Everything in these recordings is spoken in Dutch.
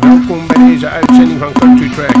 Welkom bij deze uitzending van Country Track.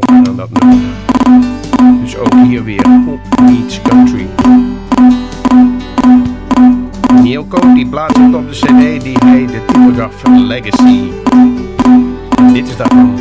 dat nummer. Dus ook hier weer op Meets Country. Neil Coat die plaatst op de cd die heet de titel Legacy. Dit is daarvan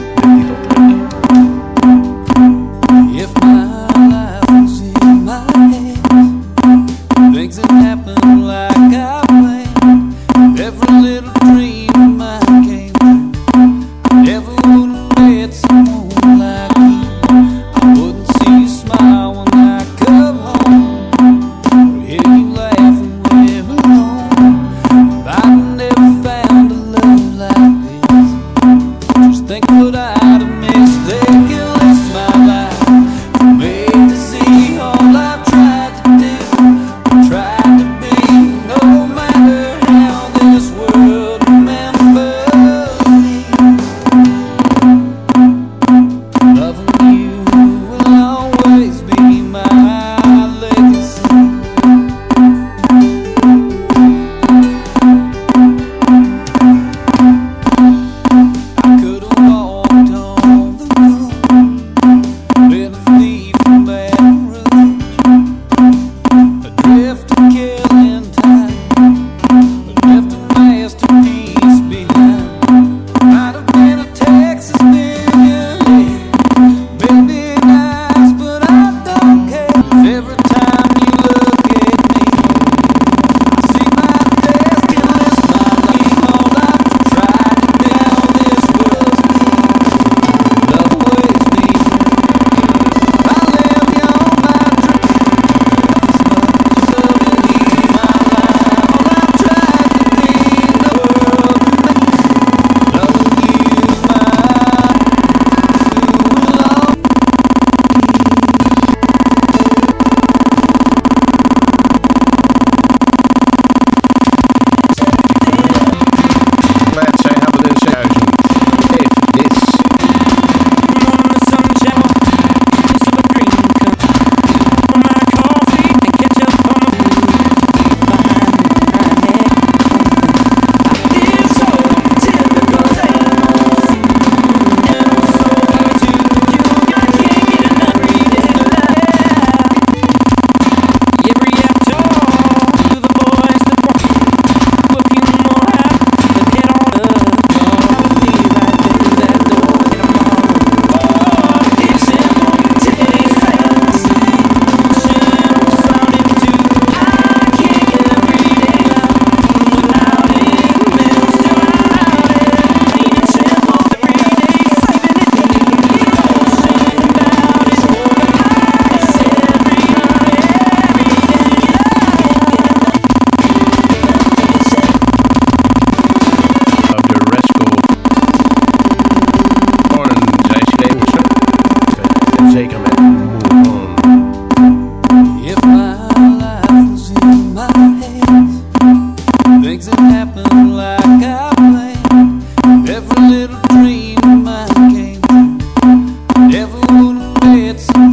it's